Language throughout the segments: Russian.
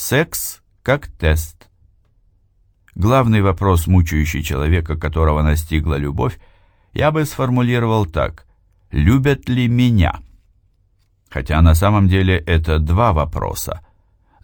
Секс как тест. Главный вопрос, мучающий человека, которого настигла любовь, я бы сформулировал так. Любят ли меня? Хотя на самом деле это два вопроса,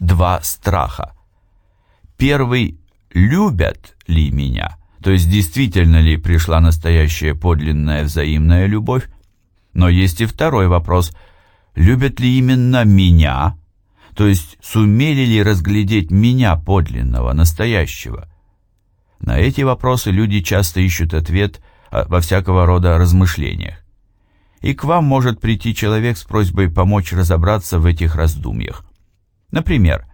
два страха. Первый «любят ли меня?» То есть действительно ли пришла настоящая подлинная взаимная любовь? Но есть и второй вопрос. Любят ли именно меня? То есть сумели ли разглядеть меня подлинного, настоящего? На эти вопросы люди часто ищут ответ а, во всякого рода размышлениях. И к вам может прийти человек с просьбой помочь разобраться в этих раздумьях. Например,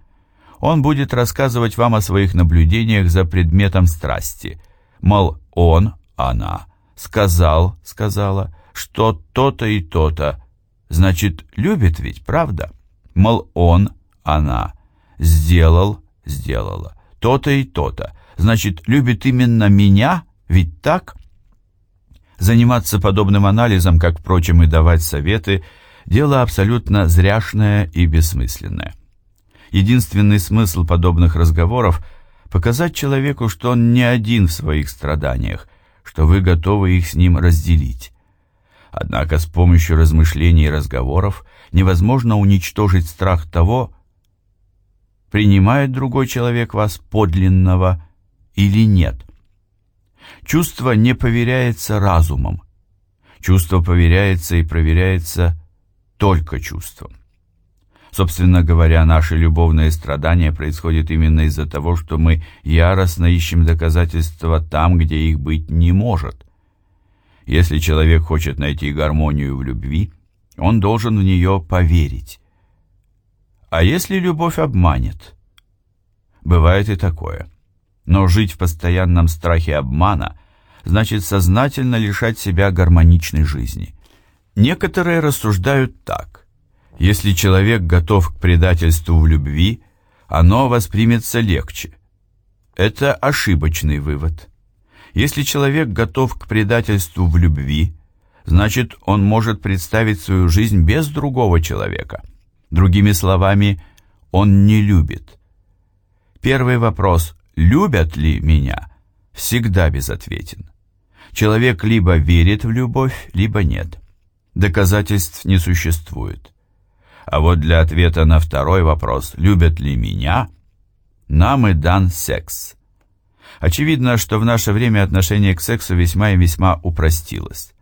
он будет рассказывать вам о своих наблюдениях за предметом страсти – Мол, он, она, сказал, сказала, что то-то и то-то. Значит, любит ведь, правда? Мол, он, она, сделал, сделала, то-то и то-то. Значит, любит именно меня, ведь так? Заниматься подобным анализом, как, впрочем, и давать советы, дело абсолютно зряшное и бессмысленное. Единственный смысл подобных разговоров – показать человеку, что он не один в своих страданиях, что вы готовы их с ним разделить. Однако с помощью размышлений и разговоров невозможно уничтожить страх того, принимает другой человек вас подлинного или нет. Чувство не поверяется разумом. Чувство поверяется и проверяется только чувством. Собственно говоря, наши любовные страдания происходят именно из-за того, что мы яростно ищем доказательства там, где их быть не может. Если человек хочет найти гармонию в любви, он должен в нее поверить. А если любовь обманет? Бывает и такое. Но жить в постоянном страхе обмана значит сознательно лишать себя гармоничной жизни. Некоторые рассуждают так. Если человек готов к предательству в любви, оно воспримется легче. Это ошибочный вывод. Если человек готов к предательству в любви, значит, он может представить свою жизнь без другого человека. Другими словами, он не любит. Первый вопрос «любят ли меня?» всегда безответен. Человек либо верит в любовь, либо нет. Доказательств не существует. А вот для ответа на второй вопрос «любят ли меня?» нам и дан секс. Очевидно, что в наше время отношение к сексу весьма и весьма упростилось.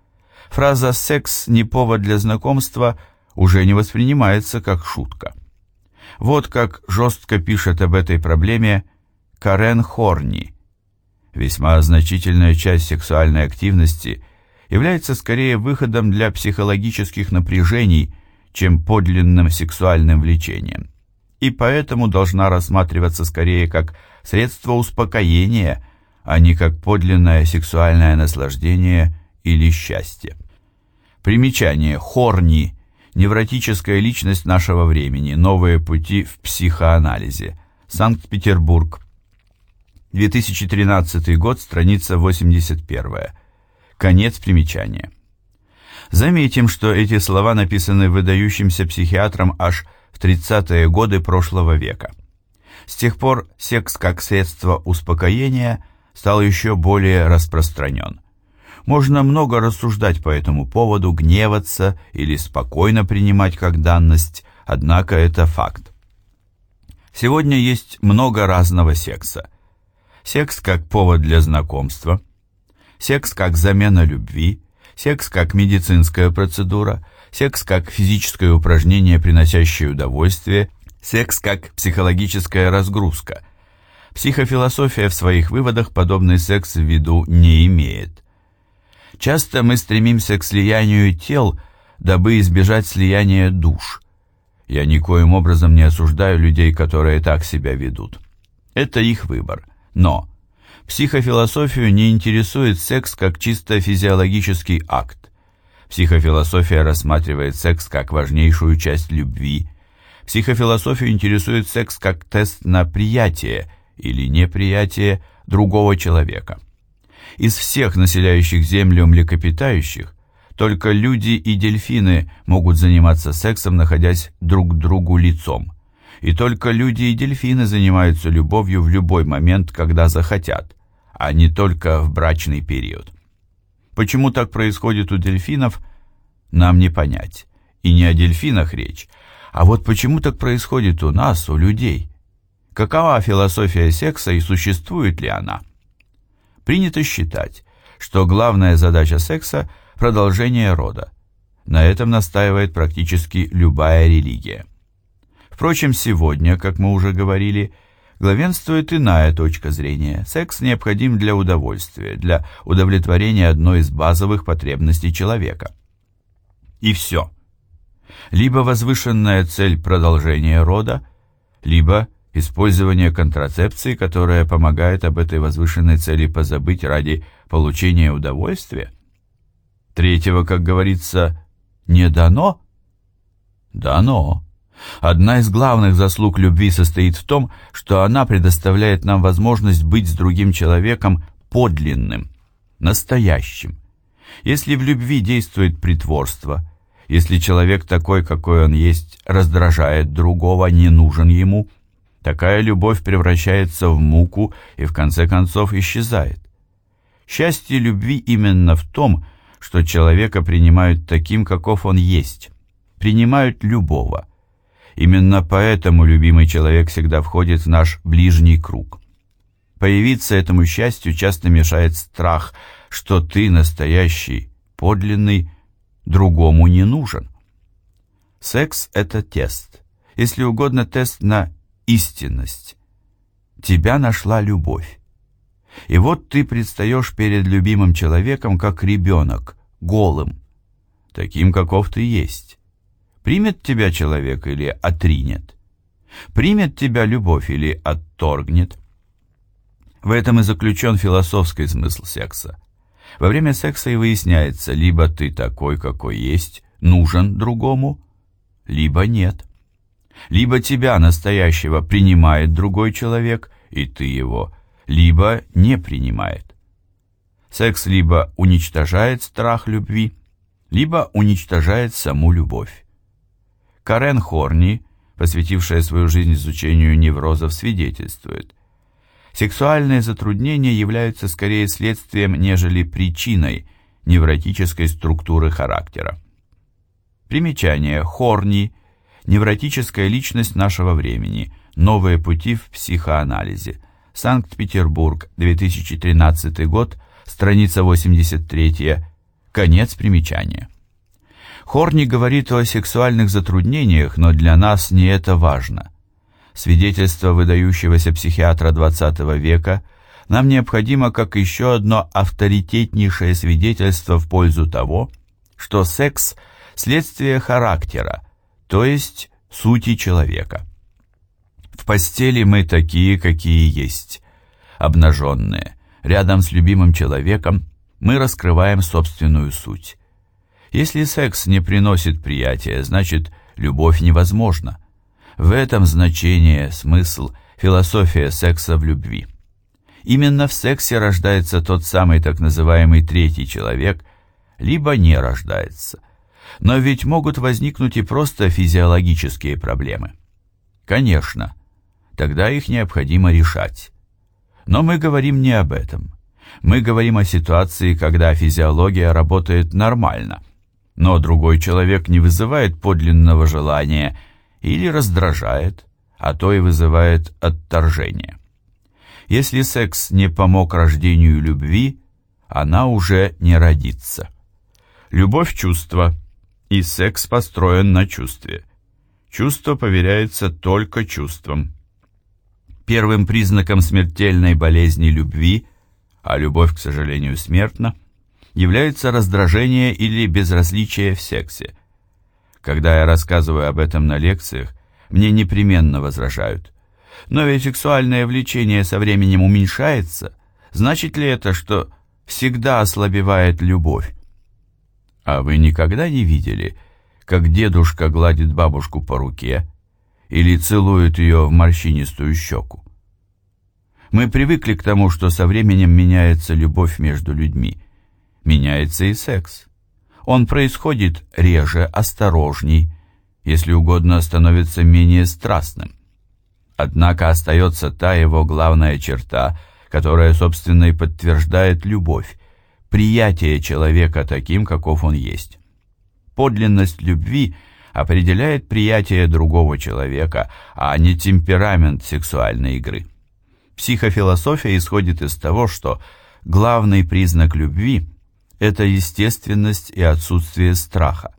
Фраза «секс не повод для знакомства» уже не воспринимается как шутка. Вот как жестко пишет об этой проблеме Карен Хорни. Весьма значительная часть сексуальной активности является скорее выходом для психологических напряжений – чем подлинным сексуальным влечением, и поэтому должна рассматриваться скорее как средство успокоения, а не как подлинное сексуальное наслаждение или счастье. Примечание. Хорни. Невротическая личность нашего времени. Новые пути в психоанализе. Санкт-Петербург. 2013 год, страница 81. Конец примечания. Заметим, что эти слова написаны выдающимся психиатром аж в 30-е годы прошлого века. С тех пор секс как средство успокоения стал еще более распространен. Можно много рассуждать по этому поводу, гневаться или спокойно принимать как данность, однако это факт. Сегодня есть много разного секса. Секс как повод для знакомства, секс как замена любви, секс как медицинская процедура, секс как физическое упражнение, приносящее удовольствие, секс как психологическая разгрузка. Психофилософия в своих выводах подобный секс в виду не имеет. Часто мы стремимся к слиянию тел, дабы избежать слияния душ. Я никоим образом не осуждаю людей, которые так себя ведут. Это их выбор. Но Психофилософию не интересует секс как чисто физиологический акт. Психофилософия рассматривает секс как важнейшую часть любви. Психофилософию интересует секс как тест на приятие или неприятие другого человека. Из всех населяющих Землю млекопитающих только люди и дельфины могут заниматься сексом, находясь друг к другу лицом. и только люди и дельфины занимаются любовью в любой момент, когда захотят, а не только в брачный период. Почему так происходит у дельфинов, нам не понять. И не о дельфинах речь, а вот почему так происходит у нас, у людей. Какова философия секса и существует ли она? Принято считать, что главная задача секса – продолжение рода. На этом настаивает практически любая религия. Впрочем, сегодня, как мы уже говорили, главенствует иная точка зрения. Секс необходим для удовольствия, для удовлетворения одной из базовых потребностей человека. И все. Либо возвышенная цель продолжения рода, либо использование контрацепции, которая помогает об этой возвышенной цели позабыть ради получения удовольствия. Третьего, как говорится, не дано? Дано. Одна из главных заслуг любви состоит в том, что она предоставляет нам возможность быть с другим человеком подлинным, настоящим. Если в любви действует притворство, если человек такой, какой он есть, раздражает другого, не нужен ему, такая любовь превращается в муку и в конце концов исчезает. Счастье любви именно в том, что человека принимают таким, каков он есть, принимают любого – Именно поэтому любимый человек всегда входит в наш ближний круг. Появиться этому счастью часто мешает страх, что ты настоящий, подлинный, другому не нужен. Секс – это тест. Если угодно, тест на истинность. Тебя нашла любовь. И вот ты предстаешь перед любимым человеком как ребенок, голым, таким, каков ты есть. Примет тебя человек или отринет? Примет тебя любовь или отторгнет? В этом и заключен философский смысл секса. Во время секса и выясняется, либо ты такой, какой есть, нужен другому, либо нет. Либо тебя, настоящего, принимает другой человек, и ты его, либо не принимает. Секс либо уничтожает страх любви, либо уничтожает саму любовь. Карен Хорни, посвятившая свою жизнь изучению неврозов, свидетельствует. Сексуальные затруднения являются скорее следствием, нежели причиной невротической структуры характера. Примечание. Хорни. Невротическая личность нашего времени. Новые пути в психоанализе. Санкт-Петербург, 2013 год, страница 83, конец примечания. Хорни говорит о сексуальных затруднениях, но для нас не это важно. Свидетельство выдающегося психиатра XX века нам необходимо как еще одно авторитетнейшее свидетельство в пользу того, что секс – следствие характера, то есть сути человека. В постели мы такие, какие есть, обнаженные. Рядом с любимым человеком мы раскрываем собственную суть. Если секс не приносит приятия, значит, любовь невозможна. В этом значение, смысл, философия секса в любви. Именно в сексе рождается тот самый так называемый третий человек, либо не рождается. Но ведь могут возникнуть и просто физиологические проблемы. Конечно, тогда их необходимо решать. Но мы говорим не об этом. Мы говорим о ситуации, когда физиология работает нормально – но другой человек не вызывает подлинного желания или раздражает, а то и вызывает отторжение. Если секс не помог рождению любви, она уже не родится. Любовь – чувство, и секс построен на чувстве. Чувство поверяется только чувством. Первым признаком смертельной болезни любви, а любовь, к сожалению, смертна – является раздражение или безразличие в сексе. Когда я рассказываю об этом на лекциях, мне непременно возражают. Но ведь сексуальное влечение со временем уменьшается. Значит ли это, что всегда ослабевает любовь? А вы никогда не видели, как дедушка гладит бабушку по руке или целует ее в морщинистую щеку? Мы привыкли к тому, что со временем меняется любовь между людьми меняется и секс. Он происходит реже, осторожней, если угодно, становится менее страстным. Однако остается та его главная черта, которая, собственно, и подтверждает любовь, приятие человека таким, каков он есть. Подлинность любви определяет приятие другого человека, а не темперамент сексуальной игры. Психофилософия исходит из того, что главный признак любви – это естественность и отсутствие страха.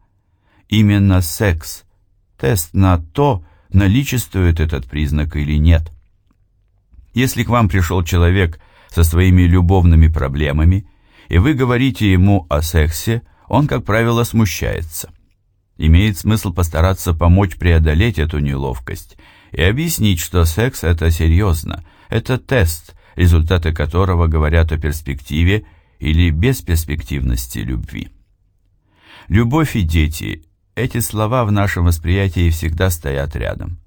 Именно секс – тест на то, наличествует этот признак или нет. Если к вам пришел человек со своими любовными проблемами, и вы говорите ему о сексе, он, как правило, смущается. Имеет смысл постараться помочь преодолеть эту неловкость и объяснить, что секс – это серьезно, это тест, результаты которого говорят о перспективе или бесперспективности любви. Любовь и дети – эти слова в нашем восприятии всегда стоят рядом.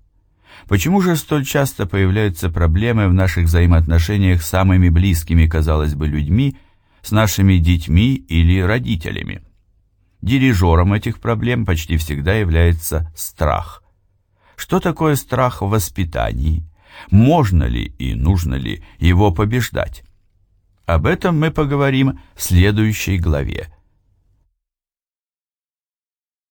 Почему же столь часто появляются проблемы в наших взаимоотношениях с самыми близкими, казалось бы, людьми, с нашими детьми или родителями? Дирижером этих проблем почти всегда является страх. Что такое страх в воспитании? Можно ли и нужно ли его побеждать? Об этом мы поговорим в следующей главе.